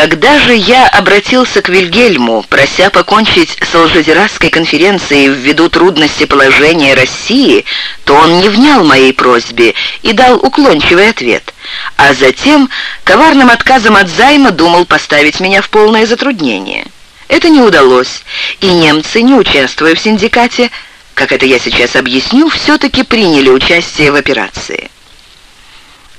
Когда же я обратился к Вильгельму, прося покончить с Алжезерасской конференцией ввиду трудности положения России, то он не внял моей просьбе и дал уклончивый ответ, а затем коварным отказом от займа думал поставить меня в полное затруднение. Это не удалось, и немцы, не участвуя в синдикате, как это я сейчас объясню, все-таки приняли участие в операции.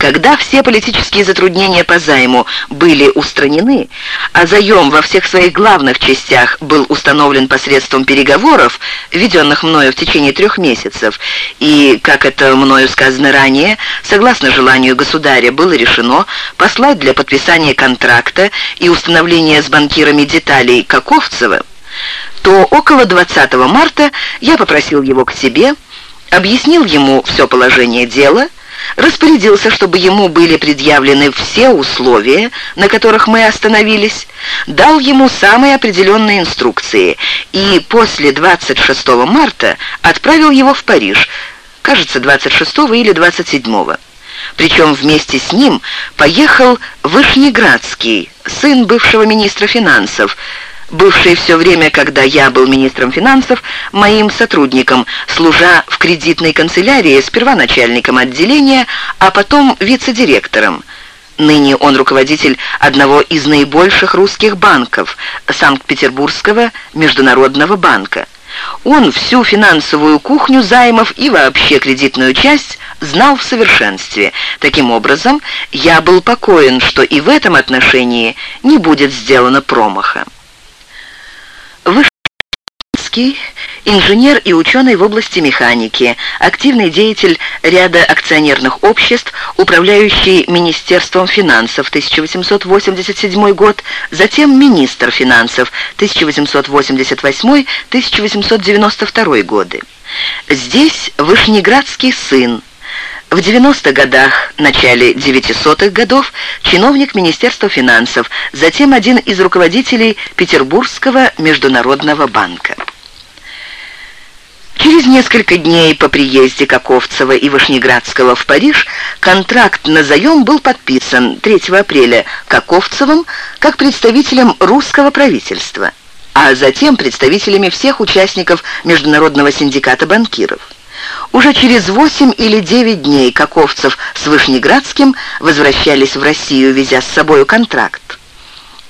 Когда все политические затруднения по займу были устранены, а заем во всех своих главных частях был установлен посредством переговоров, введенных мною в течение трех месяцев, и, как это мною сказано ранее, согласно желанию государя было решено послать для подписания контракта и установления с банкирами деталей Каковцева, то около 20 марта я попросил его к себе, объяснил ему все положение дела – распорядился, чтобы ему были предъявлены все условия, на которых мы остановились, дал ему самые определенные инструкции и после 26 марта отправил его в Париж, кажется, 26 или 27 причем вместе с ним поехал Вышнеградский, сын бывшего министра финансов, бывший все время, когда я был министром финансов, моим сотрудником, служа в кредитной канцелярии, сперва начальником отделения, а потом вице-директором. Ныне он руководитель одного из наибольших русских банков, Санкт-Петербургского международного банка. Он всю финансовую кухню займов и вообще кредитную часть знал в совершенстве. Таким образом, я был покоен, что и в этом отношении не будет сделано промаха. Вышинский, инженер и ученый в области механики, активный деятель ряда акционерных обществ, управляющий Министерством финансов 1887 год, затем министр финансов 1888-1892 годы. Здесь Вышнеградский сын, в 90-х годах, начале 900-х годов, чиновник Министерства финансов, затем один из руководителей Петербургского международного банка. Через несколько дней по приезде Каковцева и Вышнеградского в Париж контракт на заем был подписан 3 апреля Каковцевым как представителем русского правительства, а затем представителями всех участников Международного синдиката банкиров. Уже через восемь или девять дней Каковцев с Вышнеградским возвращались в Россию, везя с собою контракт.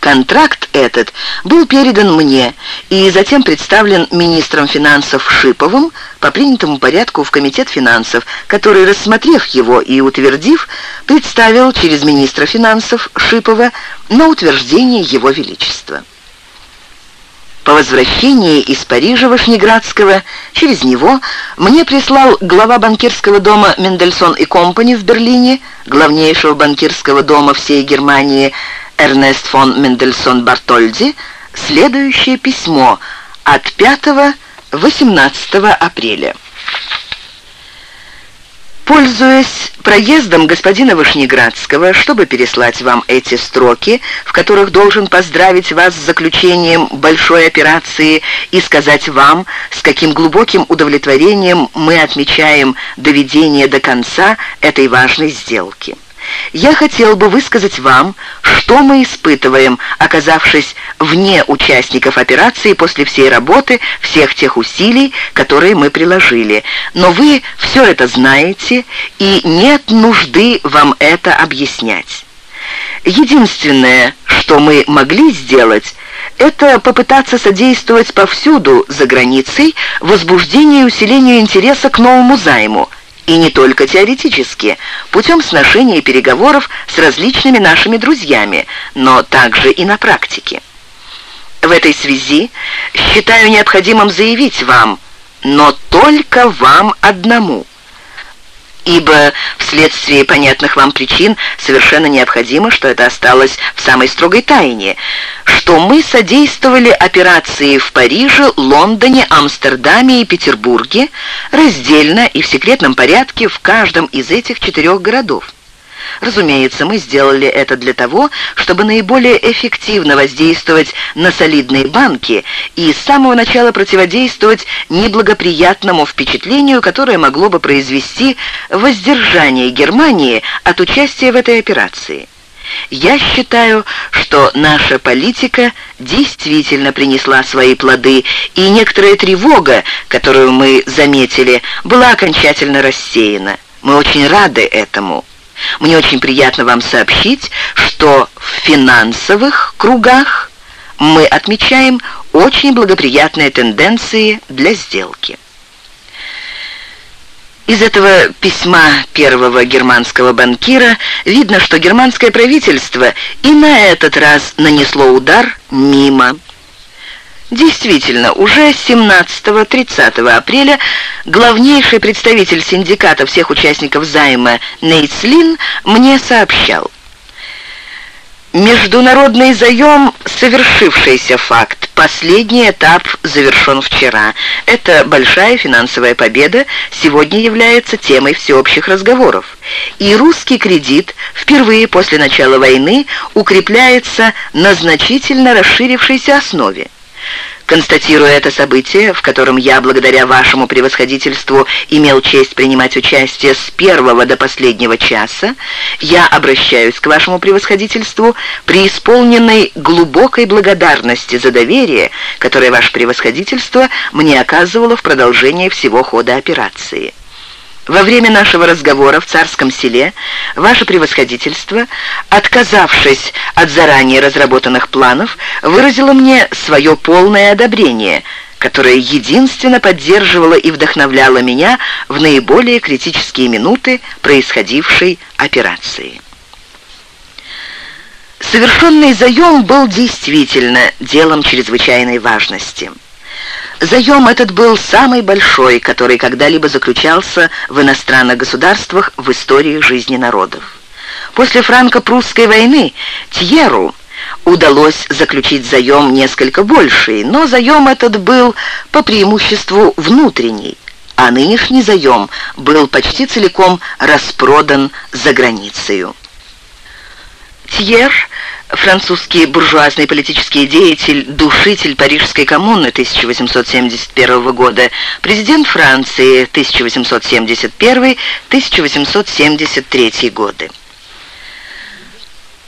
Контракт этот был передан мне и затем представлен министром финансов Шиповым по принятому порядку в Комитет финансов, который, рассмотрев его и утвердив, представил через министра финансов Шипова на утверждение его величества. По возвращении из Парижа Вышнеградского через него мне прислал глава банкирского дома Мендельсон и Компани в Берлине, главнейшего банкирского дома всей Германии Эрнест фон Мендельсон Бартольди, следующее письмо от 5-18 апреля. Пользуясь проездом господина Вышнеградского, чтобы переслать вам эти строки, в которых должен поздравить вас с заключением большой операции и сказать вам, с каким глубоким удовлетворением мы отмечаем доведение до конца этой важной сделки. Я хотел бы высказать вам, что мы испытываем, оказавшись вне участников операции после всей работы, всех тех усилий, которые мы приложили. Но вы все это знаете, и нет нужды вам это объяснять. Единственное, что мы могли сделать, это попытаться содействовать повсюду за границей возбуждению и усилению интереса к новому займу – и не только теоретически, путем сношения и переговоров с различными нашими друзьями, но также и на практике. В этой связи считаю необходимым заявить вам, но только вам одному – ибо вследствие понятных вам причин совершенно необходимо, что это осталось в самой строгой тайне, что мы содействовали операции в Париже, Лондоне, Амстердаме и Петербурге раздельно и в секретном порядке в каждом из этих четырех городов. Разумеется, мы сделали это для того, чтобы наиболее эффективно воздействовать на солидные банки и с самого начала противодействовать неблагоприятному впечатлению, которое могло бы произвести воздержание Германии от участия в этой операции. я считаю, что наша политика действительно принесла свои плоды, и некоторая тревога, которую мы заметили, была окончательно рассеяна. Мы очень рады этому. Мне очень приятно вам сообщить, что в финансовых кругах мы отмечаем очень благоприятные тенденции для сделки. Из этого письма первого германского банкира видно, что германское правительство и на этот раз нанесло удар мимо. Действительно, уже 17-30 апреля главнейший представитель синдиката всех участников займа Нейцлин мне сообщал – Международный заем – совершившийся факт. Последний этап завершен вчера. Это большая финансовая победа сегодня является темой всеобщих разговоров. И русский кредит впервые после начала войны укрепляется на значительно расширившейся основе. Констатируя это событие, в котором я, благодаря вашему превосходительству, имел честь принимать участие с первого до последнего часа, я обращаюсь к вашему превосходительству при исполненной глубокой благодарности за доверие, которое ваше превосходительство мне оказывало в продолжении всего хода операции. Во время нашего разговора в Царском селе ваше превосходительство, отказавшись от заранее разработанных планов, выразило мне свое полное одобрение, которое единственно поддерживало и вдохновляло меня в наиболее критические минуты происходившей операции. Совершенный заем был действительно делом чрезвычайной важности. Заем этот был самый большой, который когда-либо заключался в иностранных государствах в истории жизни народов. После франко-прусской войны Тьеру удалось заключить заем несколько больший, но заем этот был по преимуществу внутренний, а нынешний заем был почти целиком распродан за границей. Тьер французский буржуазный политический деятель, душитель Парижской коммуны 1871 года, президент Франции 1871-1873 годы.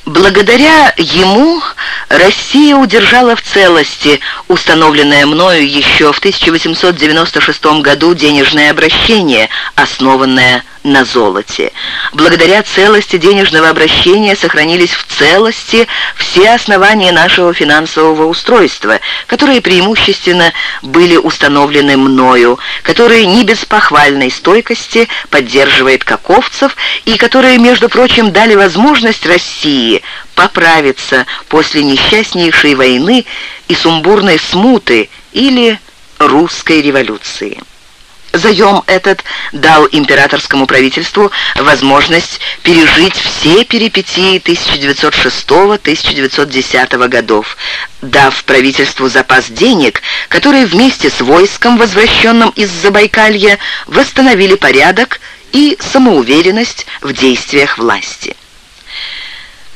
Благодаря ему Россия удержала в целости установленное мною еще в 1896 году денежное обращение, основанное на золоте. Благодаря целости денежного обращения сохранились в целости все основания нашего финансового устройства, которые преимущественно были установлены мною, которые не без похвальной стойкости поддерживает Каковцев и которые, между прочим, дали возможность России поправиться после несчастнейшей войны и сумбурной смуты или русской революции. Заем этот дал императорскому правительству возможность пережить все перипетии 1906-1910 годов, дав правительству запас денег, которые вместе с войском, возвращенным из Забайкалья, восстановили порядок и самоуверенность в действиях власти.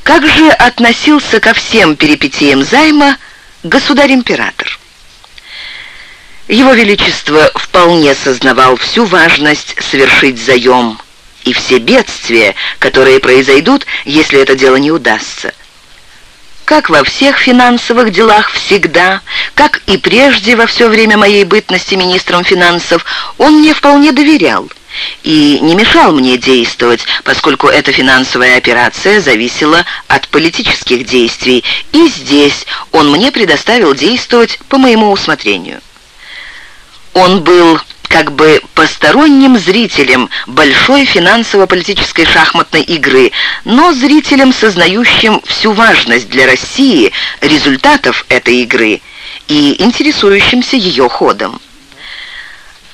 Как же относился ко всем перипетиям займа государь-император? Его Величество вполне сознавал всю важность совершить заем и все бедствия, которые произойдут, если это дело не удастся. Как во всех финансовых делах всегда, как и прежде во все время моей бытности министром финансов, он мне вполне доверял и не мешал мне действовать, поскольку эта финансовая операция зависела от политических действий, и здесь он мне предоставил действовать по моему усмотрению. Он был как бы посторонним зрителем большой финансово-политической шахматной игры, но зрителем, сознающим всю важность для России результатов этой игры и интересующимся ее ходом.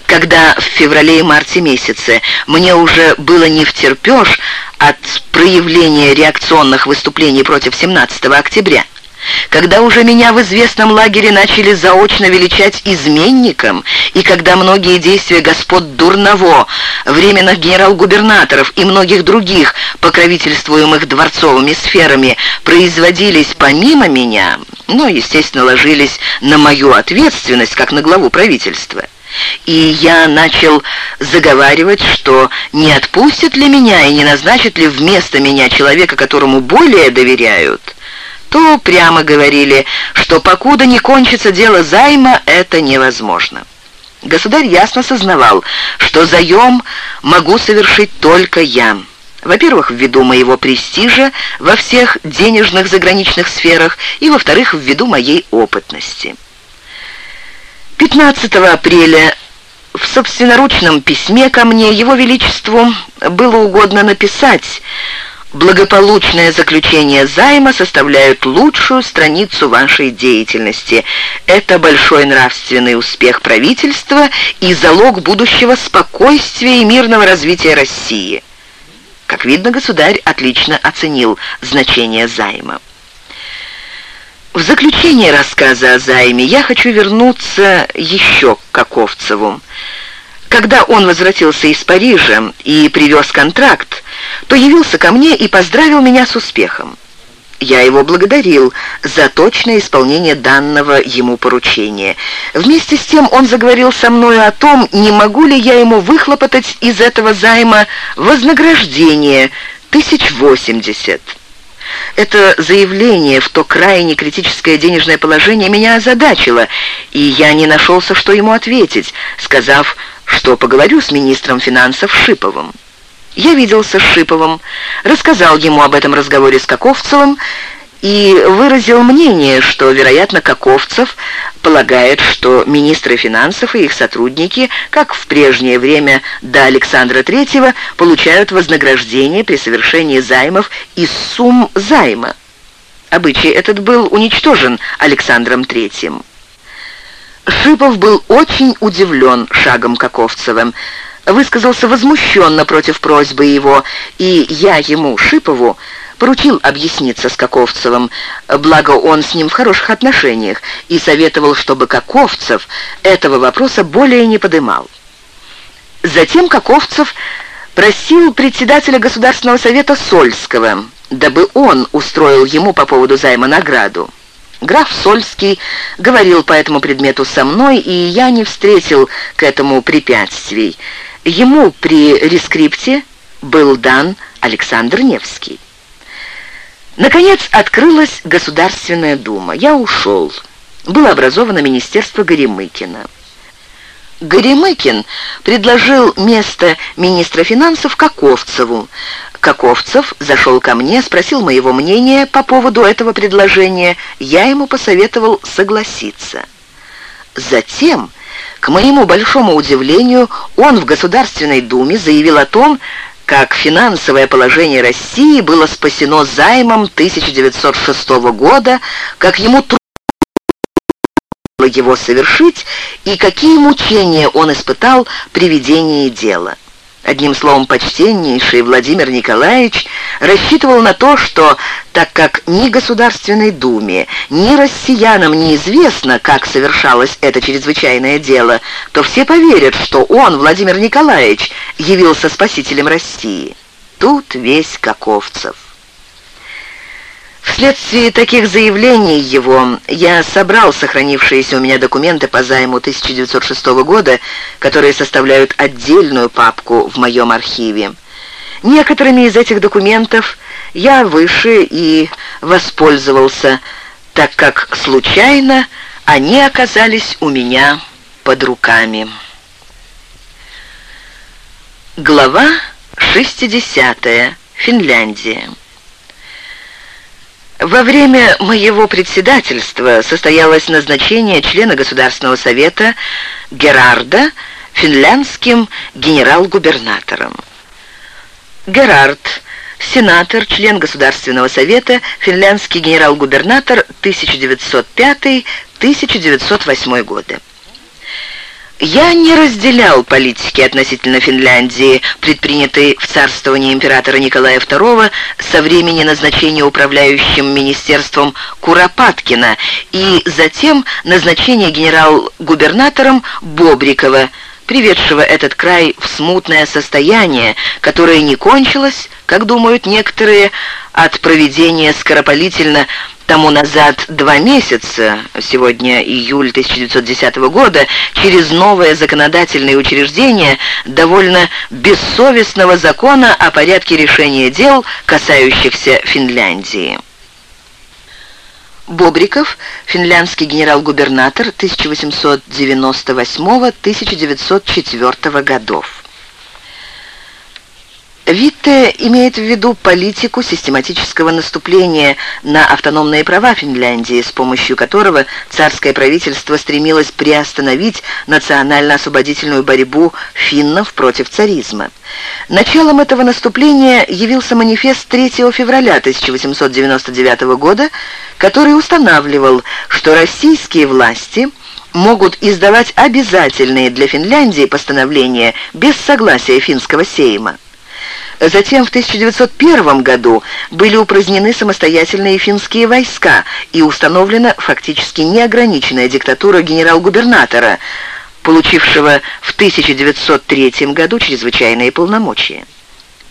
Когда в феврале и марте месяце мне уже было не втерпёшь от проявления реакционных выступлений против 17 октября, когда уже меня в известном лагере начали заочно величать изменником, и когда многие действия господ Дурново, временных генерал-губернаторов и многих других, покровительствуемых дворцовыми сферами, производились помимо меня, но, естественно, ложились на мою ответственность, как на главу правительства. и я начал заговаривать, что не отпустят ли меня и не назначат ли вместо меня человека, которому более доверяют, то прямо говорили, что покуда не кончится дело займа, это невозможно. Государь ясно сознавал, что заем могу совершить только я. Во-первых, ввиду моего престижа во всех денежных заграничных сферах, и, во-вторых, ввиду моей опытности. 15 апреля в собственноручном письме ко мне Его Величеству было угодно написать Благополучное заключение займа составляют лучшую страницу вашей деятельности. Это большой нравственный успех правительства и залог будущего спокойствия и мирного развития России. Как видно, государь отлично оценил значение займа. В заключение рассказа о займе я хочу вернуться еще к Каковцеву. Когда он возвратился из Парижа и привез контракт, то явился ко мне и поздравил меня с успехом. Я его благодарил за точное исполнение данного ему поручения. Вместе с тем он заговорил со мной о том, не могу ли я ему выхлопотать из этого займа вознаграждение тысяч восемьдесят. Это заявление в то крайне критическое денежное положение меня озадачило, и я не нашелся, что ему ответить, сказав, что поговорю с министром финансов Шиповым. Я виделся с Шиповым, рассказал ему об этом разговоре с Каковцевым и выразил мнение, что, вероятно, Каковцев полагает, что министры финансов и их сотрудники, как в прежнее время до Александра III, получают вознаграждение при совершении займов из сумм займа. Обычай этот был уничтожен Александром III. Шипов был очень удивлен шагом Каковцевым, высказался возмущенно против просьбы его, и я ему, Шипову, поручил объясниться с Каковцевым, благо он с ним в хороших отношениях, и советовал, чтобы Каковцев этого вопроса более не подымал. Затем Каковцев просил председателя Государственного совета Сольского, дабы он устроил ему по поводу займа награду. Граф Сольский говорил по этому предмету со мной, и я не встретил к этому препятствий. Ему при рескрипте был дан Александр Невский. Наконец открылась Государственная Дума. Я ушел. Было образовано Министерство Горемыкина. Горемыкин предложил место министра финансов Каковцеву. Каковцев зашел ко мне, спросил моего мнения по поводу этого предложения. Я ему посоветовал согласиться. Затем, к моему большому удивлению, он в Государственной Думе заявил о том, как финансовое положение России было спасено займом 1906 года, как ему трудно его совершить и какие мучения он испытал при ведении дела. Одним словом, почтеннейший Владимир Николаевич рассчитывал на то, что, так как ни Государственной Думе, ни россиянам неизвестно, как совершалось это чрезвычайное дело, то все поверят, что он, Владимир Николаевич, явился спасителем России. Тут весь Каковцев. Вследствие таких заявлений его я собрал сохранившиеся у меня документы по займу 1906 года, которые составляют отдельную папку в моем архиве. Некоторыми из этих документов я выше и воспользовался, так как случайно они оказались у меня под руками. Глава 60. Финляндия. Во время моего председательства состоялось назначение члена Государственного совета Герарда финляндским генерал-губернатором. Герард, сенатор, член Государственного совета, финляндский генерал-губернатор 1905-1908 годы. Я не разделял политики относительно Финляндии, предпринятой в царствовании императора Николая II со времени назначения управляющим министерством Куропаткина и затем назначения генерал-губернатором Бобрикова, приведшего этот край в смутное состояние, которое не кончилось, как думают некоторые, от проведения скоропалительно тому назад два месяца, сегодня июль 1910 года, через новое законодательное учреждение довольно бессовестного закона о порядке решения дел, касающихся Финляндии. Бобриков, финляндский генерал-губернатор 1898-1904 годов. Витте имеет в виду политику систематического наступления на автономные права Финляндии, с помощью которого царское правительство стремилось приостановить национально-освободительную борьбу финнов против царизма. Началом этого наступления явился манифест 3 февраля 1899 года, который устанавливал, что российские власти могут издавать обязательные для Финляндии постановления без согласия финского сейма. Затем в 1901 году были упразднены самостоятельные финские войска и установлена фактически неограниченная диктатура генерал-губернатора, получившего в 1903 году чрезвычайные полномочия.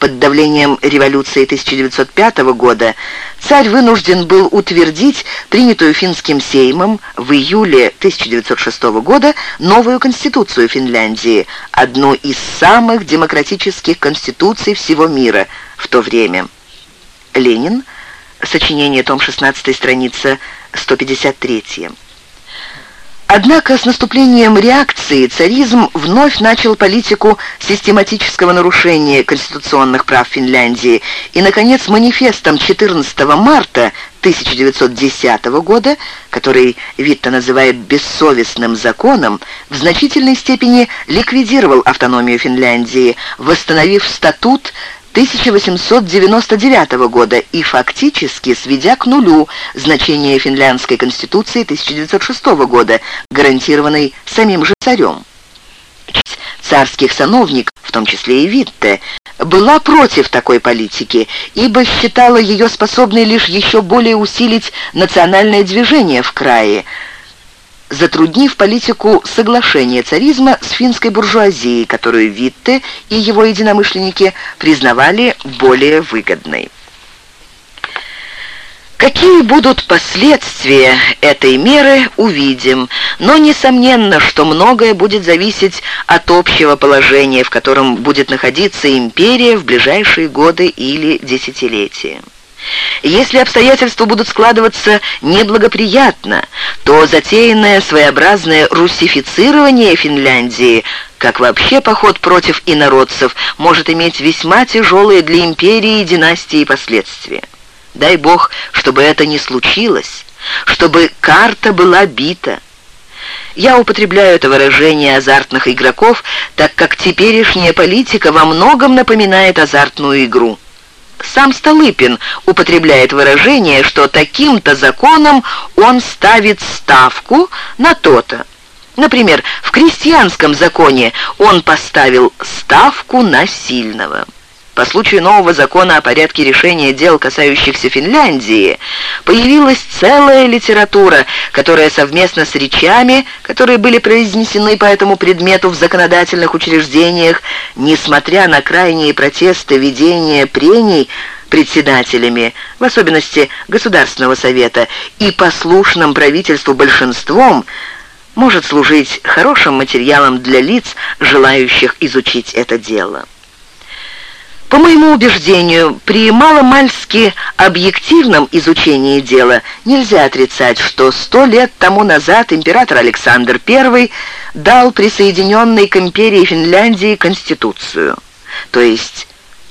Под давлением революции 1905 года царь вынужден был утвердить принятую финским сеймом в июле 1906 года новую конституцию Финляндии, одну из самых демократических конституций всего мира в то время. Ленин, сочинение, том 16, страница 153. Однако с наступлением реакции царизм вновь начал политику систематического нарушения конституционных прав Финляндии. И, наконец, манифестом 14 марта 1910 года, который Витта называет «бессовестным законом», в значительной степени ликвидировал автономию Финляндии, восстановив статут 1899 года и фактически сведя к нулю значение финляндской конституции 1906 года, гарантированной самим же царем. Царских сановников, в том числе и Витте, была против такой политики, ибо считала ее способной лишь еще более усилить национальное движение в крае – затруднив политику соглашения царизма с финской буржуазией, которую Витте и его единомышленники признавали более выгодной. Какие будут последствия этой меры, увидим, но несомненно, что многое будет зависеть от общего положения, в котором будет находиться империя в ближайшие годы или десятилетия. Если обстоятельства будут складываться неблагоприятно, то затеянное своеобразное русифицирование Финляндии, как вообще поход против инородцев, может иметь весьма тяжелые для империи и династии последствия. Дай Бог, чтобы это не случилось, чтобы карта была бита. Я употребляю это выражение азартных игроков, так как теперешняя политика во многом напоминает азартную игру. Сам Столыпин употребляет выражение, что таким-то законом он ставит ставку на то-то. Например, в крестьянском законе он поставил ставку на сильного. По случаю нового закона о порядке решения дел, касающихся Финляндии, появилась целая литература, которая совместно с речами, которые были произнесены по этому предмету в законодательных учреждениях, несмотря на крайние протесты ведения прений, председателями, в особенности Государственного совета, и послушным правительству большинством, может служить хорошим материалом для лиц, желающих изучить это дело. По моему убеждению, при маломальски объективном изучении дела нельзя отрицать, что сто лет тому назад император Александр I дал присоединенной к империи Финляндии Конституцию, то есть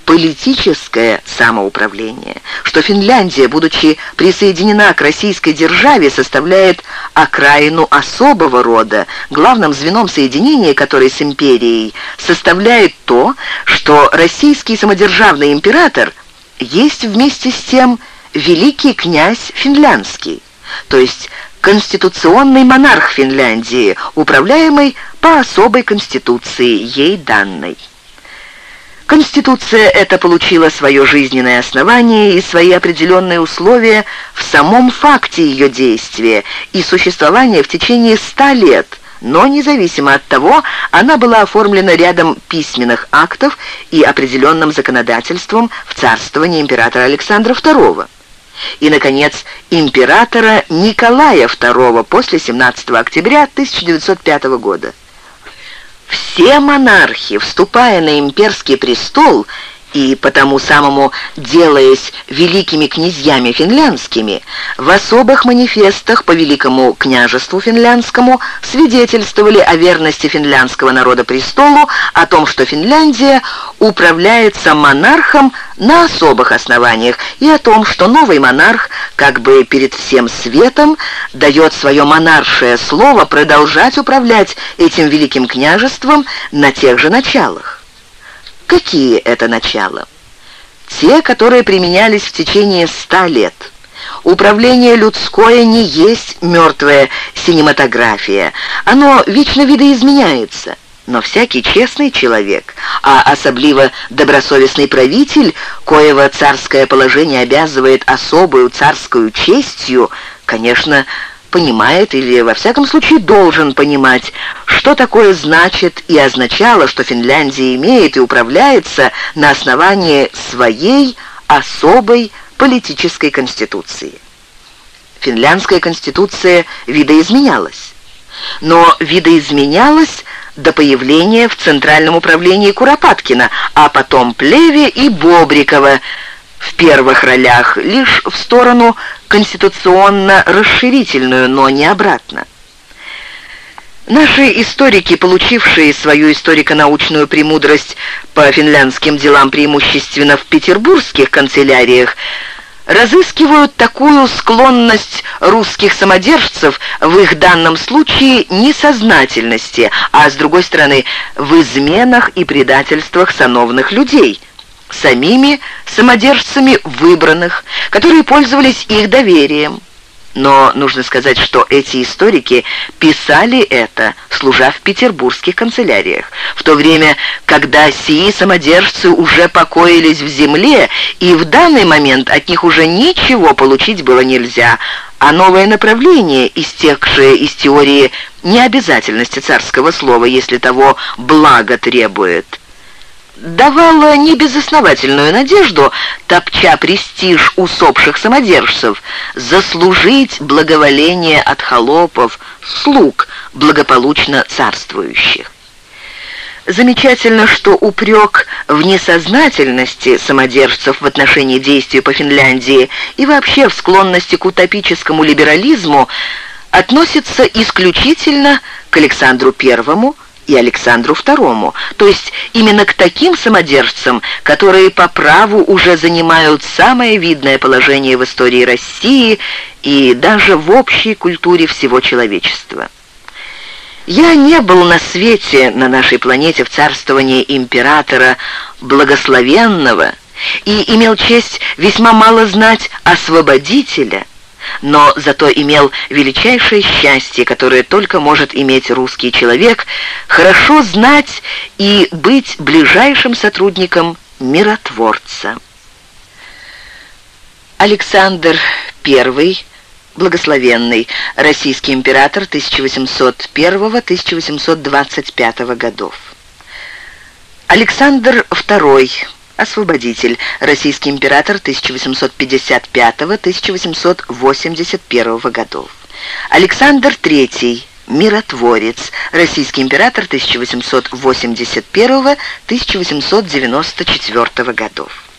политическое самоуправление, что Финляндия, будучи присоединена к российской державе, составляет окраину особого рода, главным звеном соединения которой с империей составляет то, что российский самодержавный император есть вместе с тем великий князь финляндский, то есть конституционный монарх Финляндии, управляемый по особой конституции ей данной. Конституция эта получила свое жизненное основание и свои определенные условия в самом факте ее действия и существования в течение ста лет, но независимо от того, она была оформлена рядом письменных актов и определенным законодательством в царствовании императора Александра II. и, наконец, императора Николая II после 17 октября 1905 года. Все монархи, вступая на имперский престол, и потому самому делаясь великими князьями финляндскими, в особых манифестах по Великому княжеству финляндскому свидетельствовали о верности финляндского народа престолу, о том, что Финляндия управляется монархом на особых основаниях, и о том, что новый монарх, как бы перед всем светом, дает свое монаршее слово продолжать управлять этим великим княжеством на тех же началах. Какие это начала? Те, которые применялись в течение ста лет. Управление людское не есть мертвая синематография. Оно вечно видоизменяется. Но всякий честный человек, а особливо добросовестный правитель, коего царское положение обязывает особую царскую честью, конечно, понимает или, во всяком случае, должен понимать, что такое значит и означало, что Финляндия имеет и управляется на основании своей особой политической конституции. Финляндская конституция видоизменялась. Но видоизменялась до появления в Центральном управлении Куропаткина, а потом Плеве и Бобрикова – в первых ролях, лишь в сторону конституционно-расширительную, но не обратно. Наши историки, получившие свою историко-научную премудрость по финляндским делам преимущественно в петербургских канцеляриях, разыскивают такую склонность русских самодержцев в их данном случае несознательности, а с другой стороны в изменах и предательствах сановных людей – самими самодержцами выбранных, которые пользовались их доверием. Но нужно сказать, что эти историки писали это, служа в петербургских канцеляриях, в то время, когда сии самодержцы уже покоились в земле, и в данный момент от них уже ничего получить было нельзя, а новое направление, истекшее из теории необязательности царского слова, если того благо требует – давала небезосновательную надежду, топча престиж усопших самодержцев, заслужить благоволение от холопов, слуг, благополучно царствующих. Замечательно, что упрек в несознательности самодержцев в отношении действий по Финляндии и вообще в склонности к утопическому либерализму относится исключительно к Александру Первому, и Александру II, то есть именно к таким самодержцам, которые по праву уже занимают самое видное положение в истории России и даже в общей культуре всего человечества. Я не был на свете, на нашей планете, в царствовании императора благословенного и имел честь весьма мало знать освободителя, но зато имел величайшее счастье, которое только может иметь русский человек, хорошо знать и быть ближайшим сотрудником миротворца. Александр I, благословенный, российский император 1801-1825 годов. Александр II Освободитель. Российский император 1855-1881 годов. Александр III. Миротворец. Российский император 1881-1894 годов.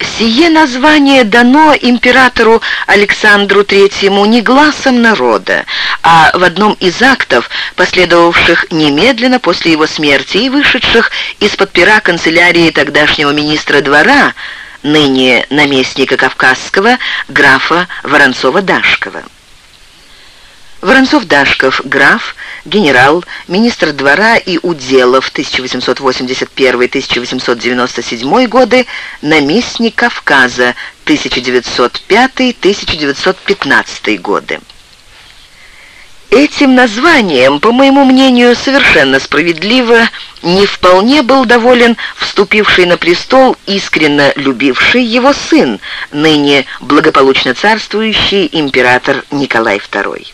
Сие название дано императору Александру Третьему не глазом народа, а в одном из актов, последовавших немедленно после его смерти и вышедших из-под пера канцелярии тогдашнего министра двора, ныне наместника Кавказского, графа Воронцова-Дашкова. Воронцов-Дашков, граф, генерал, министр двора и уделов 1881-1897 годы, наместник Кавказа 1905-1915 годы. Этим названием, по моему мнению, совершенно справедливо, не вполне был доволен вступивший на престол, искренно любивший его сын, ныне благополучно царствующий император Николай II.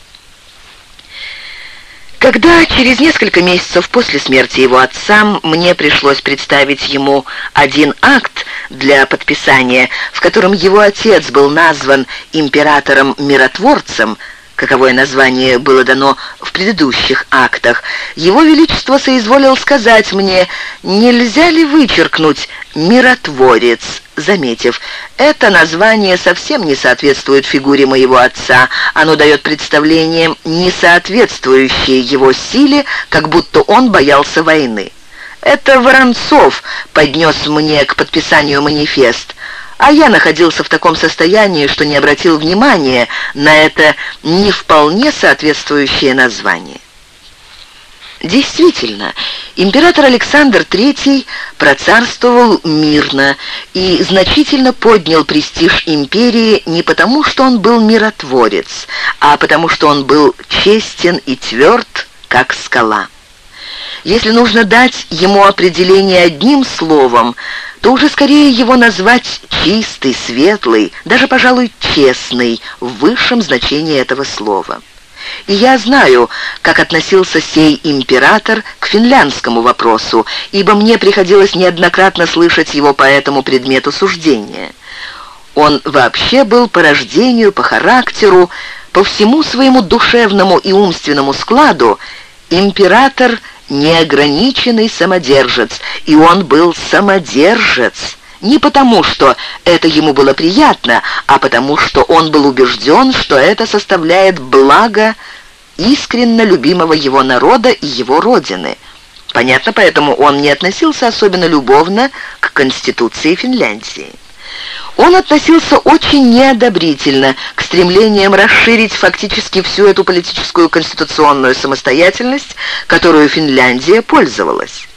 Когда через несколько месяцев после смерти его отца мне пришлось представить ему один акт для подписания, в котором его отец был назван императором-миротворцем, каковое название было дано в предыдущих актах, его величество соизволил сказать мне, нельзя ли вычеркнуть «миротворец», заметив, это название совсем не соответствует фигуре моего отца, оно дает представление, не соответствующее его силе, как будто он боялся войны. Это Воронцов поднес мне к подписанию манифест а я находился в таком состоянии, что не обратил внимания на это не вполне соответствующее название. Действительно, император Александр III процарствовал мирно и значительно поднял престиж империи не потому, что он был миротворец, а потому, что он был честен и тверд, как скала. Если нужно дать ему определение одним словом, то уже скорее его назвать чистый, светлый, даже, пожалуй, честный, в высшем значении этого слова. И я знаю, как относился сей император к финляндскому вопросу, ибо мне приходилось неоднократно слышать его по этому предмету суждения. Он вообще был по рождению, по характеру, по всему своему душевному и умственному складу император – неограниченный самодержец, и он был самодержец. Не потому, что это ему было приятно, а потому, что он был убежден, что это составляет благо искренно любимого его народа и его родины. Понятно, поэтому он не относился особенно любовно к Конституции Финляндии. Он относился очень неодобрительно к стремлениям расширить фактически всю эту политическую конституционную самостоятельность, которую Финляндия пользовалась.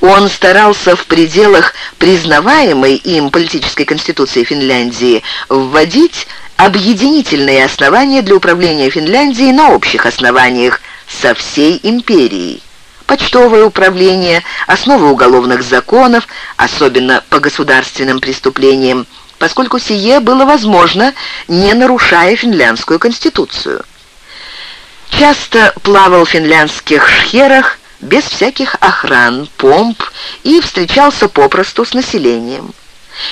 Он старался в пределах признаваемой им политической конституции Финляндии вводить объединительные основания для управления Финляндией на общих основаниях со всей империей. Почтовое управление, основы уголовных законов, особенно по государственным преступлениям, поскольку сие было возможно, не нарушая финляндскую конституцию. Часто плавал в финляндских шхерах без всяких охран, помп и встречался попросту с населением.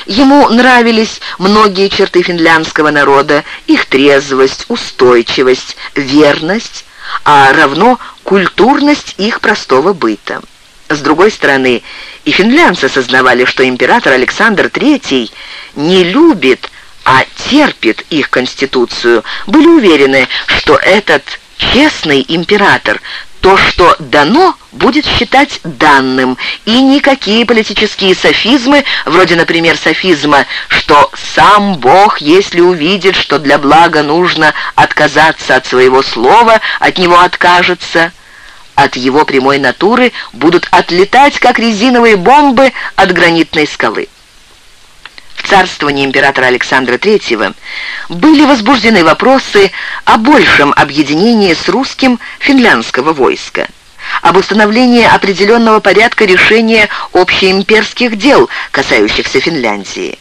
Ему нравились многие черты финляндского народа, их трезвость, устойчивость, верность, а равно культурность их простого быта. С другой стороны, и финлянцы сознавали, что император Александр III не любит, а терпит их конституцию, были уверены, что этот честный император то, что дано, будет считать данным, и никакие политические софизмы, вроде, например, софизма, что сам Бог, если увидит, что для блага нужно отказаться от своего слова, от него откажется, от его прямой натуры будут отлетать, как резиновые бомбы от гранитной скалы. В царствовании императора Александра III были возбуждены вопросы о большем объединении с русским финляндского войска об установлении определенного порядка решения общеимперских дел, касающихся Финляндии.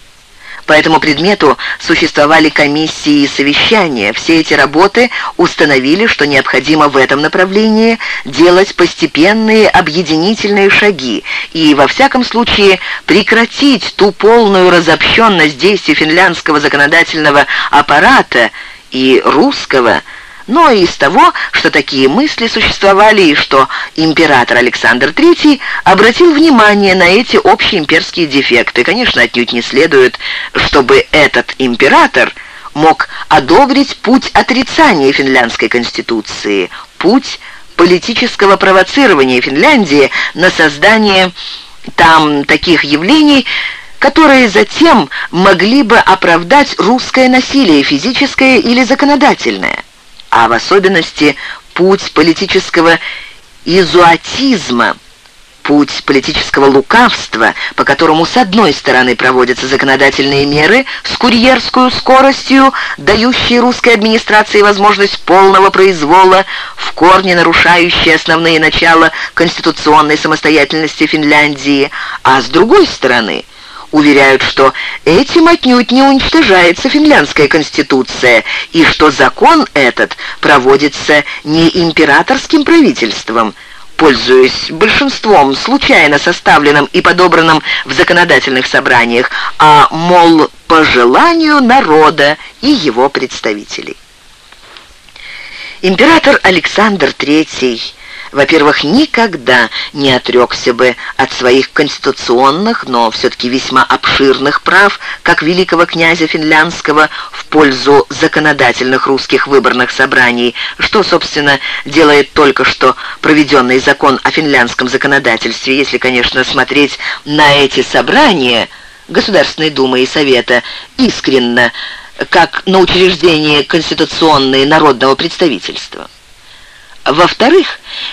По этому предмету существовали комиссии и совещания. Все эти работы установили, что необходимо в этом направлении делать постепенные объединительные шаги и, во всяком случае, прекратить ту полную разобщенность действий финляндского законодательного аппарата и русского – но и из того, что такие мысли существовали и что император Александр III обратил внимание на эти общие имперские дефекты. Конечно, отнюдь не следует, чтобы этот император мог одобрить путь отрицания финляндской конституции, путь политического провоцирования Финляндии на создание там таких явлений, которые затем могли бы оправдать русское насилие, физическое или законодательное а в особенности путь политического изуатизма, путь политического лукавства, по которому с одной стороны проводятся законодательные меры с курьерскую скоростью, дающие русской администрации возможность полного произвола, в корне нарушающие основные начала конституционной самостоятельности Финляндии, а с другой стороны – уверяют, что этим отнюдь не уничтожается финляндская конституция и что закон этот проводится не императорским правительством, пользуясь большинством, случайно составленным и подобранным в законодательных собраниях, а, мол, по желанию народа и его представителей. Император Александр III во-первых, никогда не отрекся бы от своих конституционных, но все-таки весьма обширных прав, как великого князя финляндского, в пользу законодательных русских выборных собраний, что, собственно, делает только что проведенный закон о финляндском законодательстве, если, конечно, смотреть на эти собрания Государственной Думы и Совета искренно, как на учреждение конституционные народного представительства. Во-вторых,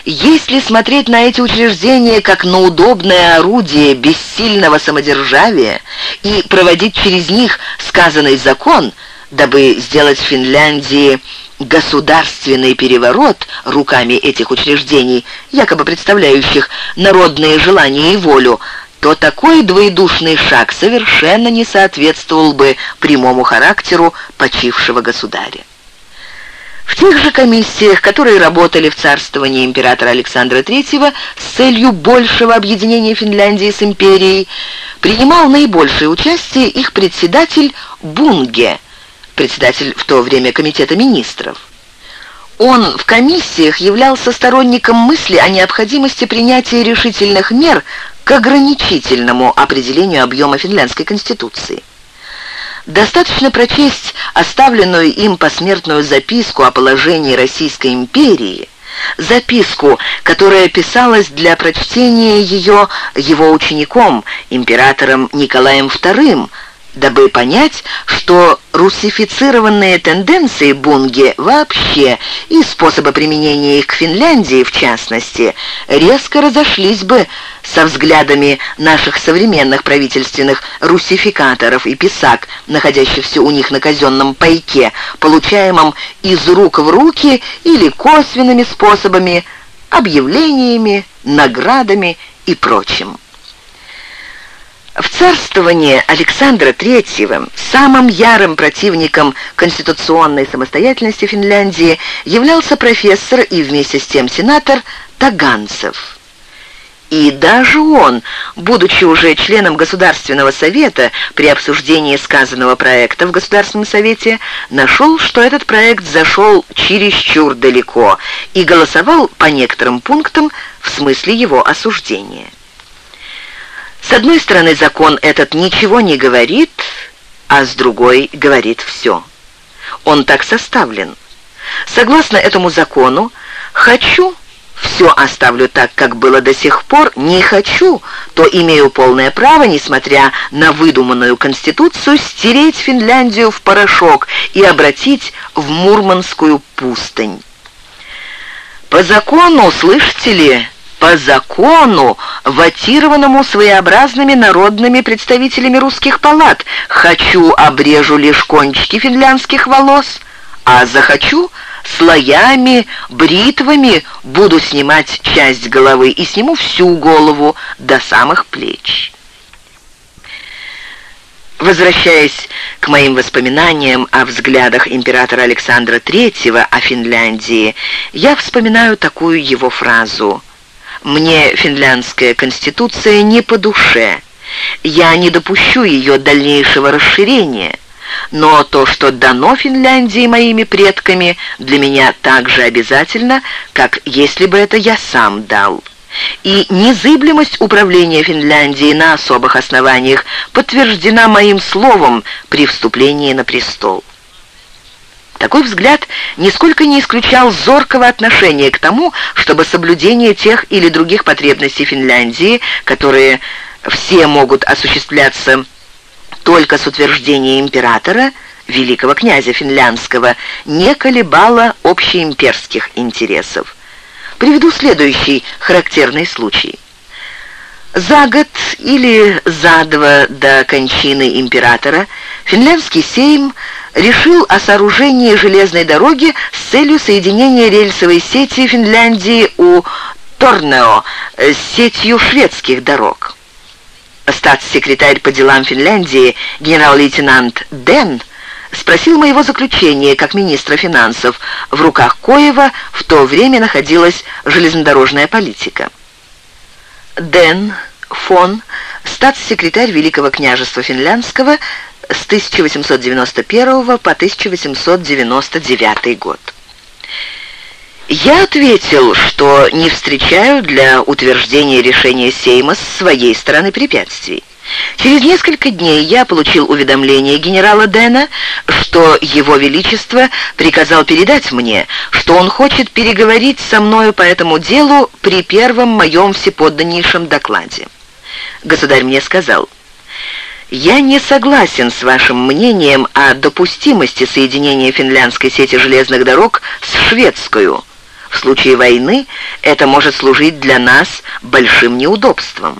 если смотреть на эти учреждения как на удобное орудие бессильного самодержавия и проводить через них сказанный закон, дабы сделать Финляндии государственный переворот руками этих учреждений, якобы представляющих народные желания и волю, то такой двоедушный шаг совершенно не соответствовал бы прямому характеру почившего государя. В тех же комиссиях, которые работали в царствовании императора Александра III с целью большего объединения Финляндии с империей, принимал наибольшее участие их председатель Бунге, председатель в то время Комитета министров. Он в комиссиях являлся сторонником мысли о необходимости принятия решительных мер к ограничительному определению объема финляндской конституции. Достаточно прочесть оставленную им посмертную записку о положении Российской империи, записку, которая писалась для прочтения ее его учеником, императором Николаем II, дабы понять, что русифицированные тенденции Бунге вообще и способы применения их к Финляндии в частности резко разошлись бы со взглядами наших современных правительственных русификаторов и писак, находящихся у них на казенном пайке, получаемом из рук в руки или косвенными способами, объявлениями, наградами и прочим. В царствовании Александра III самым ярым противником конституционной самостоятельности Финляндии являлся профессор и вместе с тем сенатор Таганцев. И даже он, будучи уже членом Государственного совета при обсуждении сказанного проекта в Государственном совете, нашел, что этот проект зашел чересчур далеко и голосовал по некоторым пунктам в смысле его осуждения. С одной стороны, закон этот ничего не говорит, а с другой говорит все. Он так составлен. Согласно этому закону, хочу все оставлю так, как было до сих пор, не хочу, то имею полное право, несмотря на выдуманную конституцию, стереть Финляндию в порошок и обратить в Мурманскую пустынь. По закону, слышите ли, по закону, ватированному своеобразными народными представителями русских палат. Хочу обрежу лишь кончики финляндских волос, а захочу слоями, бритвами буду снимать часть головы и сниму всю голову до самых плеч. Возвращаясь к моим воспоминаниям о взглядах императора Александра III о Финляндии, я вспоминаю такую его фразу – мне финляндская конституция не по душе. Я не допущу ее дальнейшего расширения. Но то, что дано Финляндии моими предками, для меня так же обязательно, как если бы это я сам дал. И незыблемость управления Финляндией на особых основаниях подтверждена моим словом при вступлении на престол. Такой взгляд нисколько не исключал зоркого отношения к тому, чтобы соблюдение тех или других потребностей Финляндии, которые все могут осуществляться только с утверждения императора, великого князя финляндского, не колебало общеимперских интересов. Приведу следующий характерный случай. За год или за два до кончины императора финляндский сейм решил о сооружении железной дороги с целью соединения рельсовой сети Финляндии у Торнео с сетью шведских дорог. статс-секретарь по делам Финляндии генерал-лейтенант Ден спросил моего заключения как министра финансов. В руках Коева в то время находилась железнодорожная политика. Ден фон, статс-секретарь Великого княжества Финляндского с 1891 по 1899 год. Я ответил, что не встречаю для утверждения решения Сейма с своей стороны препятствий. Через несколько дней я получил уведомление генерала Дэна, что его величество приказал передать мне, что он хочет переговорить со мною по этому делу при первом моем всеподданнейшем докладе. Государь мне сказал, «Я не согласен с вашим мнением о допустимости соединения финляндской сети железных дорог с шведскую». В случае войны это может служить для нас большим неудобством.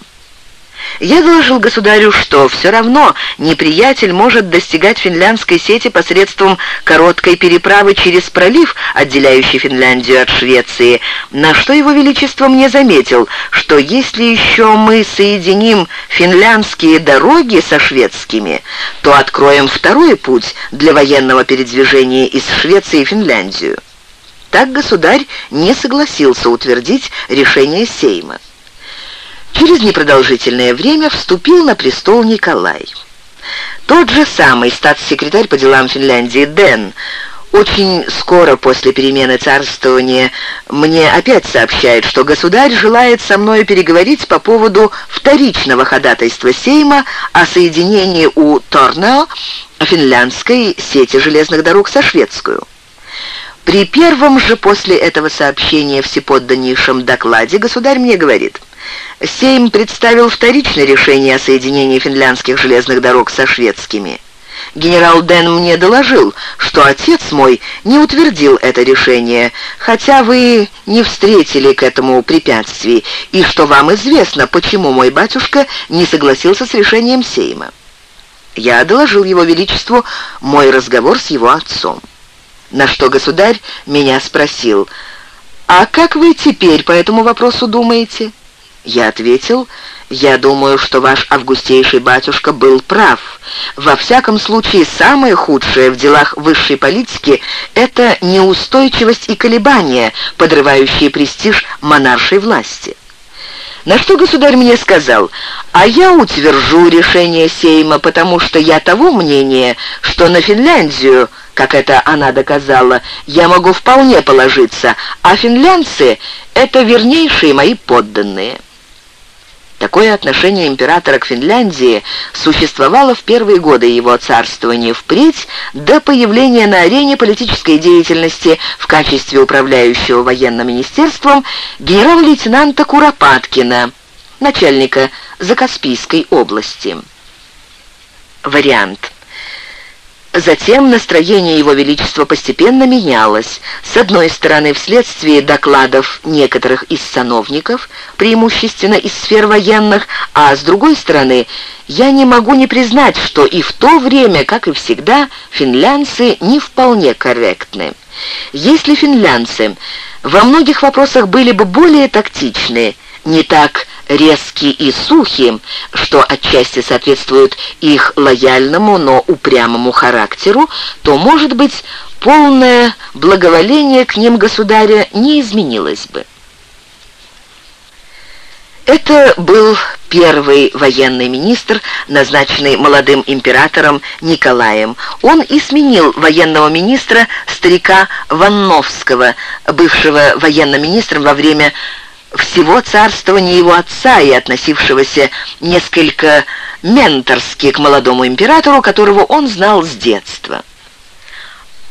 Я доложил государю, что все равно неприятель может достигать финляндской сети посредством короткой переправы через пролив, отделяющий Финляндию от Швеции, на что его величество мне заметил, что если еще мы соединим финляндские дороги со шведскими, то откроем второй путь для военного передвижения из Швеции в Финляндию. Так государь не согласился утвердить решение Сейма. Через непродолжительное время вступил на престол Николай. Тот же самый статс-секретарь по делам Финляндии Дэн очень скоро после перемены царствования мне опять сообщает, что государь желает со мной переговорить по поводу вторичного ходатайства Сейма о соединении у Торнео финляндской сети железных дорог со шведскую. При первом же после этого сообщения всеподданнейшем докладе государь мне говорит, «Сейм представил вторичное решение о соединении финляндских железных дорог со шведскими. Генерал Дэн мне доложил, что отец мой не утвердил это решение, хотя вы не встретили к этому препятствий, и что вам известно, почему мой батюшка не согласился с решением Сейма. Я доложил его величеству мой разговор с его отцом. На что государь меня спросил, «А как вы теперь по этому вопросу думаете?» Я ответил, «Я думаю, что ваш августейший батюшка был прав. Во всяком случае, самое худшее в делах высшей политики — это неустойчивость и колебания, подрывающие престиж монаршей власти». На что государь мне сказал, «А я утвержу решение Сейма, потому что я того мнения, что на Финляндию как это она доказала, я могу вполне положиться, а финлянцы — это вернейшие мои подданные». Такое отношение императора к Финляндии существовало в первые годы его царствования впредь до появления на арене политической деятельности в качестве управляющего военным министерством генерал-лейтенанта Куропаткина, начальника Закаспийской области. Вариант. Затем настроение Его Величества постепенно менялось. С одной стороны, вследствие докладов некоторых из сановников, преимущественно из сфер военных, а с другой стороны, я не могу не признать, что и в то время, как и всегда, финлянцы не вполне корректны. Если финлянцы во многих вопросах были бы более тактичны, не так резкие и сухие, что отчасти соответствует их лояльному, но упрямому характеру, то, может быть, полное благоволение к ним государя не изменилось бы. Это был первый военный министр, назначенный молодым императором Николаем. Он и сменил военного министра старика Ванновского, бывшего военным министром во время всего царствования его отца и относившегося несколько менторски к молодому императору, которого он знал с детства.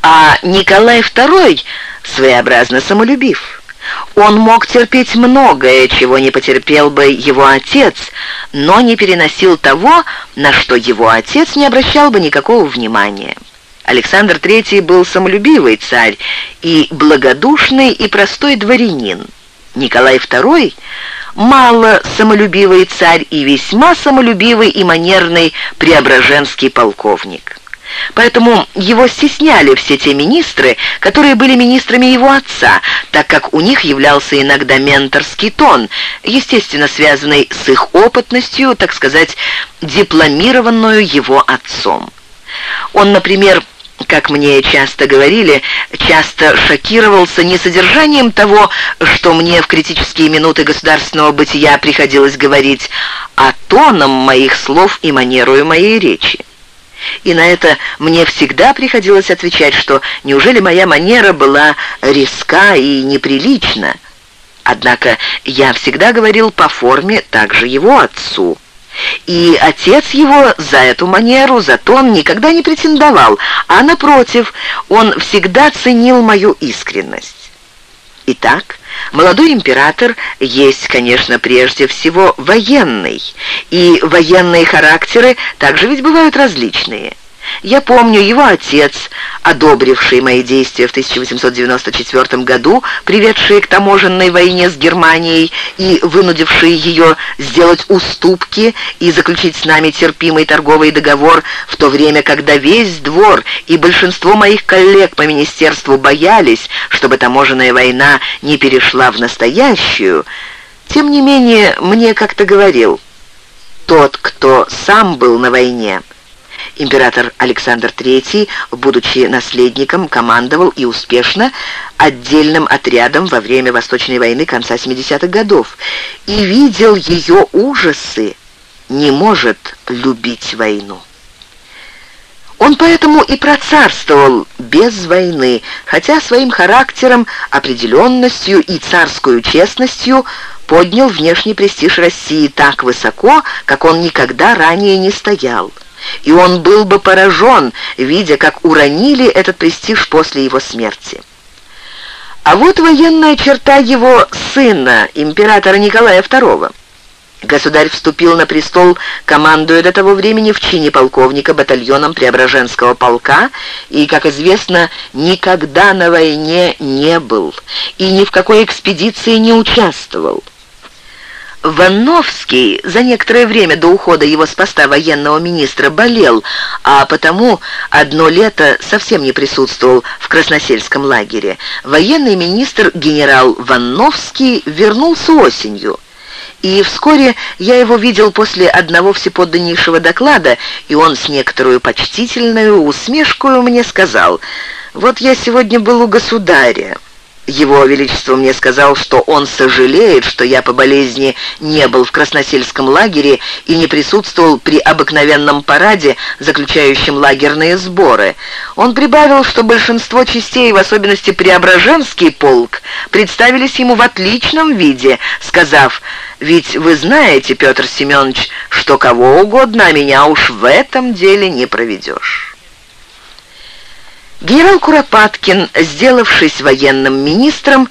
А Николай II своеобразно самолюбив. Он мог терпеть многое, чего не потерпел бы его отец, но не переносил того, на что его отец не обращал бы никакого внимания. Александр III был самолюбивый царь и благодушный и простой дворянин. Николай II мало самолюбивый царь и весьма самолюбивый и манерный преображенский полковник. Поэтому его стесняли все те министры, которые были министрами его отца, так как у них являлся иногда менторский тон, естественно связанный с их опытностью, так сказать, дипломированную его отцом. Он, например, как мне часто говорили, часто шокировался не содержанием того, что мне в критические минуты государственного бытия приходилось говорить, а тоном моих слов и манерою моей речи. И на это мне всегда приходилось отвечать, что неужели моя манера была резка и неприлична? Однако я всегда говорил по форме также его отцу. И отец его за эту манеру, за тон никогда не претендовал, а напротив, он всегда ценил мою искренность. Итак, молодой император есть, конечно, прежде всего военный, и военные характеры также ведь бывают различные – я помню, его отец, одобривший мои действия в 1894 году, приведшие к таможенной войне с Германией и вынудивший ее сделать уступки и заключить с нами терпимый торговый договор, в то время, когда весь двор и большинство моих коллег по министерству боялись, чтобы таможенная война не перешла в настоящую, тем не менее, мне как-то говорил, тот, кто сам был на войне, Император Александр III, будучи наследником, командовал и успешно отдельным отрядом во время Восточной войны конца 70-х годов. И видел ее ужасы, не может любить войну. Он поэтому и процарствовал без войны, хотя своим характером, определенностью и царскую честностью поднял внешний престиж России так высоко, как он никогда ранее не стоял и он был бы поражен, видя, как уронили этот престиж после его смерти. А вот военная черта его сына, императора Николая II. Государь вступил на престол, командуя до того времени в чине полковника батальоном Преображенского полка и, как известно, никогда на войне не был и ни в какой экспедиции не участвовал. Ванновский за некоторое время до ухода его с поста военного министра болел, а потому одно лето совсем не присутствовал в Красносельском лагере. Военный министр генерал Ванновский вернулся осенью. И вскоре я его видел после одного всеподданнейшего доклада, и он с некоторую почтительную усмешкой мне сказал, «Вот я сегодня был у государя». Его Величество мне сказал, что он сожалеет, что я по болезни не был в Красносельском лагере и не присутствовал при обыкновенном параде, заключающем лагерные сборы. Он прибавил, что большинство частей, в особенности Преображенский полк, представились ему в отличном виде, сказав «Ведь вы знаете, Петр Семенович, что кого угодно, а меня уж в этом деле не проведешь». Генерал Куропаткин, сделавшись военным министром,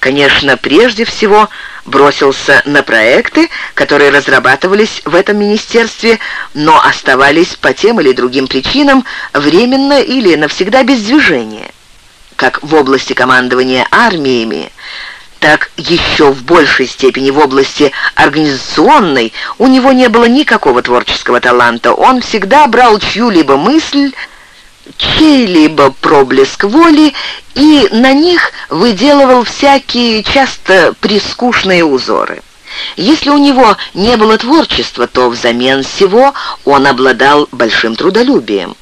конечно, прежде всего бросился на проекты, которые разрабатывались в этом министерстве, но оставались по тем или другим причинам временно или навсегда без движения. Как в области командования армиями, так еще в большей степени в области организационной у него не было никакого творческого таланта. Он всегда брал чью-либо мысль, чей-либо проблеск воли и на них выделывал всякие часто прискучные узоры. Если у него не было творчества, то взамен всего он обладал большим трудолюбием.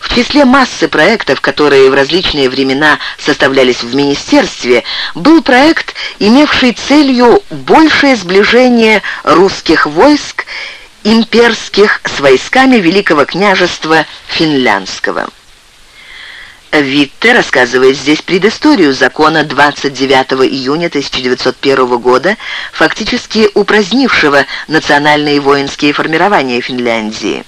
В числе массы проектов, которые в различные времена составлялись в министерстве, был проект, имевший целью большее сближение русских войск имперских с войсками Великого княжества Финляндского. Витте рассказывает здесь предысторию закона 29 июня 1901 года, фактически упразднившего национальные воинские формирования Финляндии.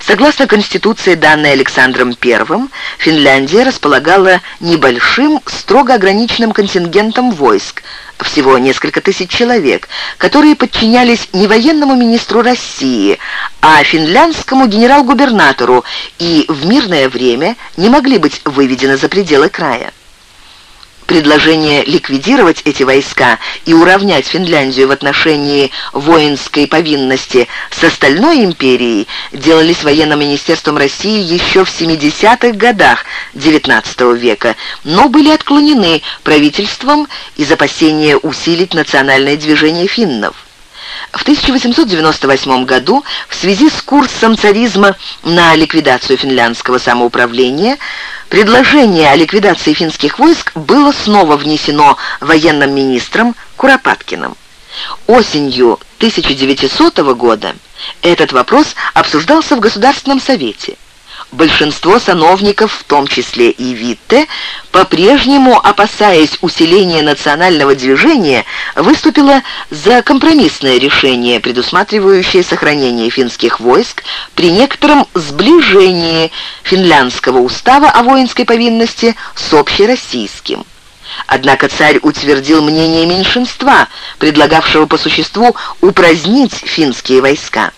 Согласно Конституции, данной Александром I, Финляндия располагала небольшим, строго ограниченным контингентом войск, всего несколько тысяч человек, которые подчинялись не военному министру России, а финляндскому генерал-губернатору и в мирное время не могли быть выведены за пределы края. Предложение ликвидировать эти войска и уравнять Финляндию в отношении воинской повинности с остальной империей делались военным министерством России еще в 70-х годах XIX века, но были отклонены правительством из опасения усилить национальное движение финнов. В 1898 году в связи с курсом царизма на ликвидацию финляндского самоуправления предложение о ликвидации финских войск было снова внесено военным министром Куропаткиным. Осенью 1900 года этот вопрос обсуждался в Государственном совете большинство сановников, в том числе и Витте, по-прежнему, опасаясь усиления национального движения, выступило за компромиссное решение, предусматривающее сохранение финских войск при некотором сближении финляндского устава о воинской повинности с общероссийским. Однако царь утвердил мнение меньшинства, предлагавшего по существу упразднить финские войска.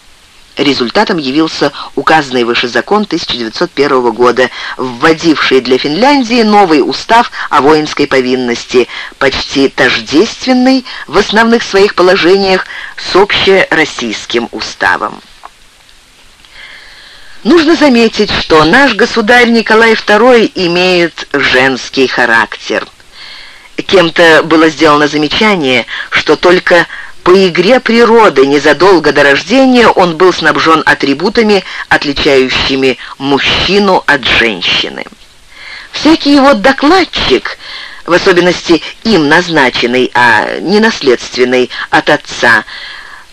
Результатом явился указанный выше закон 1901 года, вводивший для Финляндии новый устав о воинской повинности, почти тождественный в основных своих положениях с общероссийским уставом. Нужно заметить, что наш государь Николай II имеет женский характер. Кем-то было сделано замечание, что только по игре природы незадолго до рождения он был снабжен атрибутами, отличающими мужчину от женщины. Всякий его докладчик, в особенности им назначенный, а не наследственный от отца,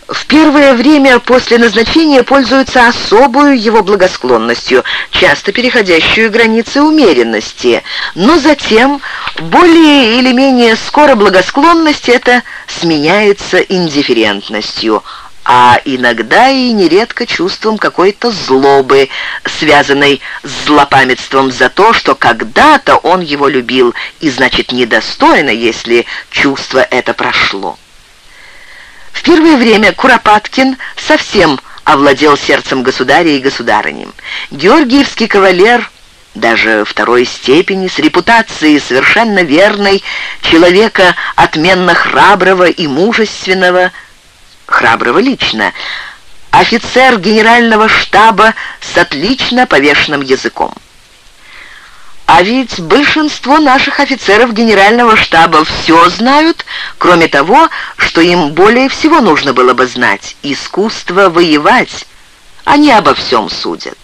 в первое время после назначения пользуется особую его благосклонностью, часто переходящую границы умеренности, но затем более или менее скоро благосклонность эта сменяется индифферентностью, а иногда и нередко чувством какой-то злобы, связанной с злопамятством за то, что когда-то он его любил, и значит недостойно, если чувство это прошло. В первое время Куропаткин совсем овладел сердцем государя и государыни. Георгиевский кавалер даже второй степени, с репутацией совершенно верной, человека отменно храброго и мужественного, храброго лично, офицер генерального штаба с отлично повешенным языком. А ведь большинство наших офицеров генерального штаба все знают, кроме того, что им более всего нужно было бы знать – искусство воевать. Они обо всем судят.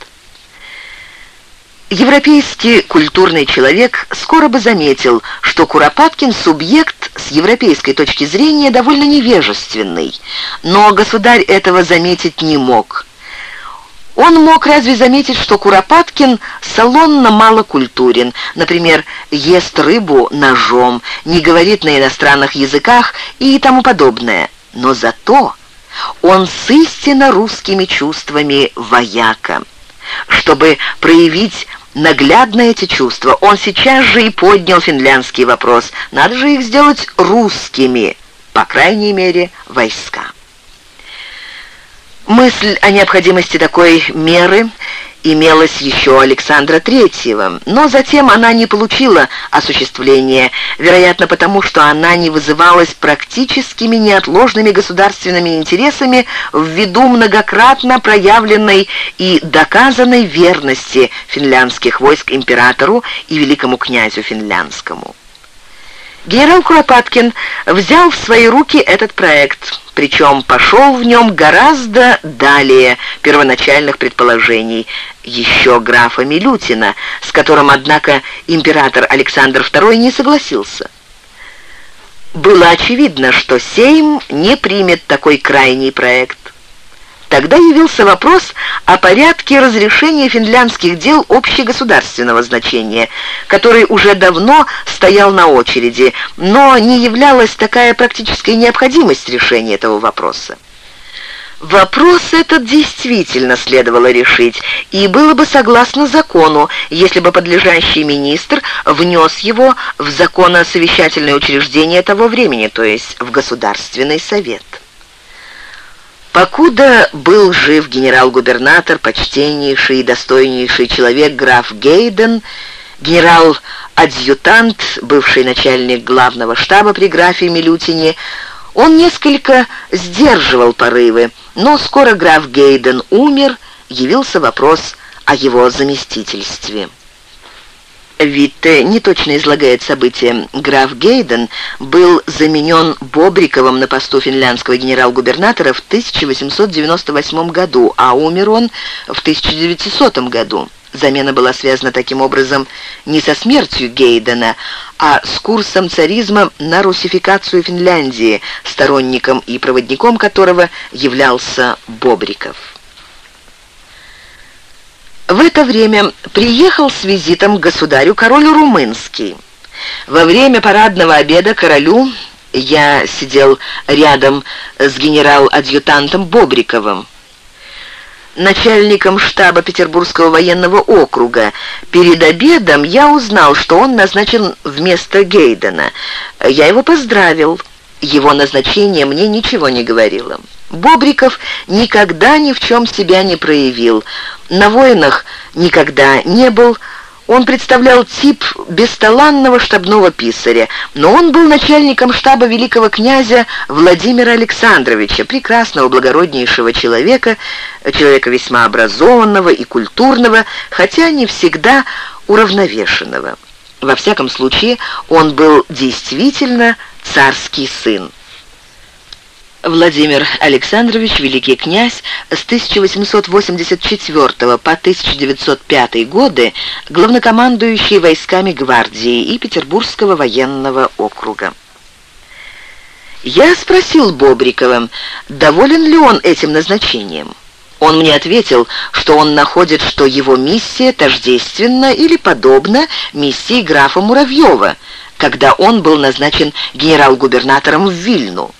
Европейский культурный человек скоро бы заметил, что Куропаткин субъект с европейской точки зрения довольно невежественный, но государь этого заметить не мог – он мог разве заметить, что Куропаткин салонно малокультурен, например, ест рыбу ножом, не говорит на иностранных языках и тому подобное. Но зато он с истинно русскими чувствами вояка. Чтобы проявить наглядно эти чувства, он сейчас же и поднял финляндский вопрос. Надо же их сделать русскими, по крайней мере, войска. Мысль о необходимости такой меры имелась еще Александра Третьего, но затем она не получила осуществления, вероятно потому, что она не вызывалась практическими неотложными государственными интересами ввиду многократно проявленной и доказанной верности финляндских войск императору и великому князю финляндскому. Генерал Куропаткин взял в свои руки этот проект – причем пошел в нем гораздо далее первоначальных предположений еще графа Милютина, с которым, однако, император Александр II не согласился. Было очевидно, что Сейм не примет такой крайний проект. Тогда явился вопрос о порядке разрешения финляндских дел общегосударственного значения, который уже давно стоял на очереди, но не являлась такая практическая необходимость решения этого вопроса. Вопрос этот действительно следовало решить, и было бы согласно закону, если бы подлежащий министр внес его в законосовещательное учреждение того времени, то есть в Государственный совет. Покуда был жив генерал-губернатор, почтеннейший и достойнейший человек граф Гейден, генерал-адъютант, бывший начальник главного штаба при графе Милютине, он несколько сдерживал порывы, но скоро граф Гейден умер, явился вопрос о его заместительстве. Витте неточно излагает события. Граф Гейден был заменен Бобриковым на посту финляндского генерал-губернатора в 1898 году, а умер он в 1900 году. Замена была связана таким образом не со смертью Гейдена, а с курсом царизма на русификацию Финляндии, сторонником и проводником которого являлся Бобриков. В это время приехал с визитом к государю король Румынский. Во время парадного обеда королю я сидел рядом с генерал-адъютантом Бобриковым, начальником штаба Петербургского военного округа. Перед обедом я узнал, что он назначен вместо Гейдена. Я его поздравил. Его назначение мне ничего не говорило. Бобриков никогда ни в чем себя не проявил. На войнах никогда не был. Он представлял тип бесталанного штабного писаря, но он был начальником штаба великого князя Владимира Александровича, прекрасного, благороднейшего человека, человека весьма образованного и культурного, хотя не всегда уравновешенного. Во всяком случае, он был действительно царский сын. Владимир Александрович, великий князь, с 1884 по 1905 годы главнокомандующий войсками гвардии и Петербургского военного округа. Я спросил Бобрикова, доволен ли он этим назначением. Он мне ответил, что он находит, что его миссия тождественна или подобна миссии графа Муравьева, когда он был назначен генерал-губернатором в Вильну.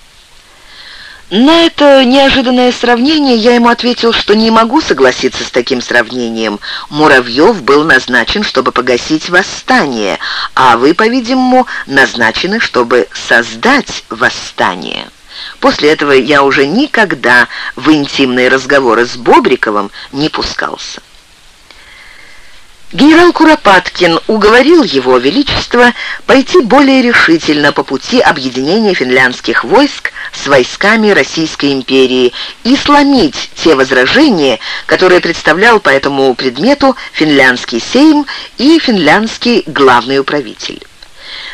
На это неожиданное сравнение я ему ответил, что не могу согласиться с таким сравнением. Муравьев был назначен, чтобы погасить восстание, а вы, по-видимому, назначены, чтобы создать восстание. После этого я уже никогда в интимные разговоры с Бобриковым не пускался. Генерал Куропаткин уговорил его величество пойти более решительно по пути объединения финляндских войск с войсками Российской империи и сломить те возражения, которые представлял по этому предмету финляндский сейм и финляндский главный управитель.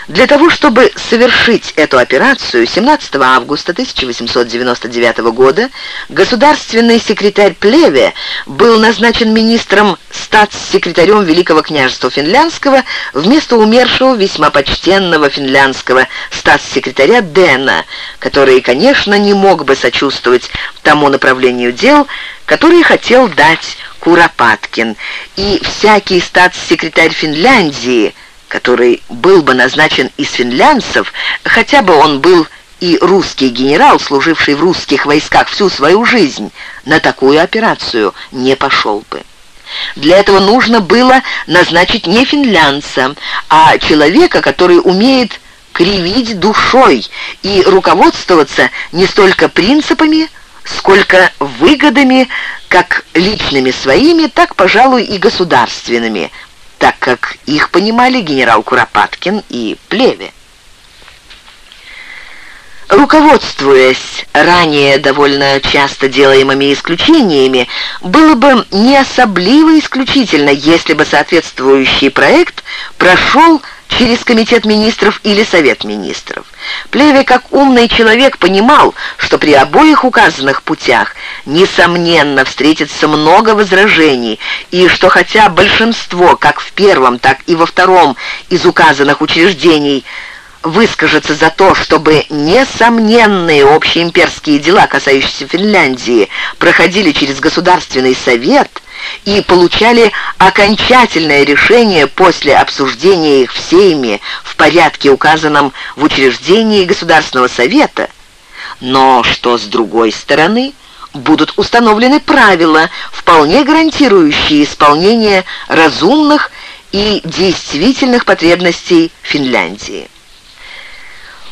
Для того, чтобы совершить эту операцию, 17 августа 1899 года государственный секретарь Плеве был назначен министром статс-секретарем Великого княжества Финляндского вместо умершего весьма почтенного финляндского статс-секретаря Дэна, который, конечно, не мог бы сочувствовать тому направлению дел, который хотел дать Куропаткин, и всякий статс-секретарь Финляндии – который был бы назначен из финлянцев, хотя бы он был и русский генерал, служивший в русских войсках всю свою жизнь, на такую операцию не пошел бы. Для этого нужно было назначить не финлянца, а человека, который умеет кривить душой и руководствоваться не столько принципами, сколько выгодами, как личными своими, так, пожалуй, и государственными, так как их понимали генерал Куропаткин и Плеве. Руководствуясь ранее довольно часто делаемыми исключениями, было бы не особливо исключительно, если бы соответствующий проект прошел через Комитет министров или Совет министров. Плеве, как умный человек, понимал, что при обоих указанных путях, несомненно, встретится много возражений, и что хотя большинство, как в первом, так и во втором из указанных учреждений, выскажется за то, чтобы несомненные общеимперские дела, касающиеся Финляндии, проходили через Государственный совет – и получали окончательное решение после обсуждения их всеми в порядке, указанном в учреждении Государственного Совета, но что с другой стороны будут установлены правила, вполне гарантирующие исполнение разумных и действительных потребностей Финляндии.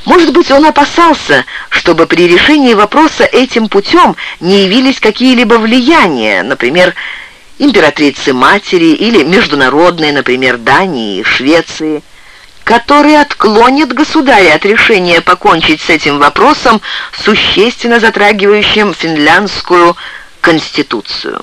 Может быть, он опасался, чтобы при решении вопроса этим путем не явились какие-либо влияния, например, императрицы-матери или международные, например, Дании и Швеции, который отклонит государя от решения покончить с этим вопросом, существенно затрагивающим финляндскую конституцию.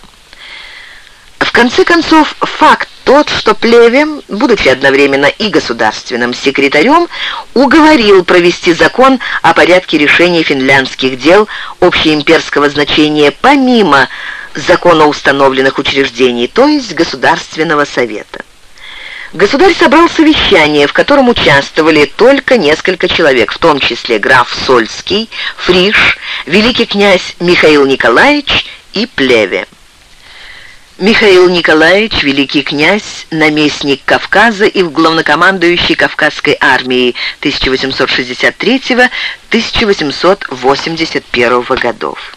В конце концов, факт тот, что Плеве, будучи одновременно и государственным секретарем, уговорил провести закон о порядке решения финляндских дел общеимперского значения помимо законоустановленных учреждений, то есть Государственного совета. Государь собрал совещание, в котором участвовали только несколько человек, в том числе граф Сольский, Фриш, великий князь Михаил Николаевич и Плеве. Михаил Николаевич, великий князь, наместник Кавказа и главнокомандующий Кавказской армией 1863-1881 годов.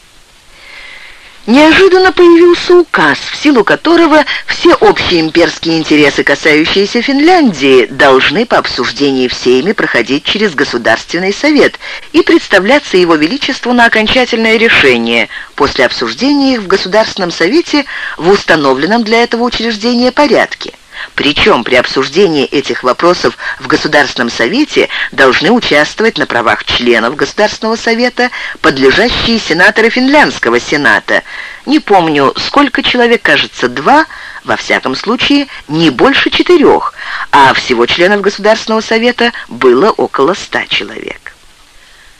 Неожиданно появился указ, в силу которого все общие имперские интересы, касающиеся Финляндии, должны по обсуждении всеми проходить через Государственный совет и представляться его величеству на окончательное решение после обсуждения их в Государственном совете в установленном для этого учреждения порядке. Причем при обсуждении этих вопросов в Государственном Совете должны участвовать на правах членов Государственного Совета подлежащие сенаторы Финляндского Сената. Не помню, сколько человек, кажется, два, во всяком случае, не больше четырех, а всего членов Государственного Совета было около ста человек.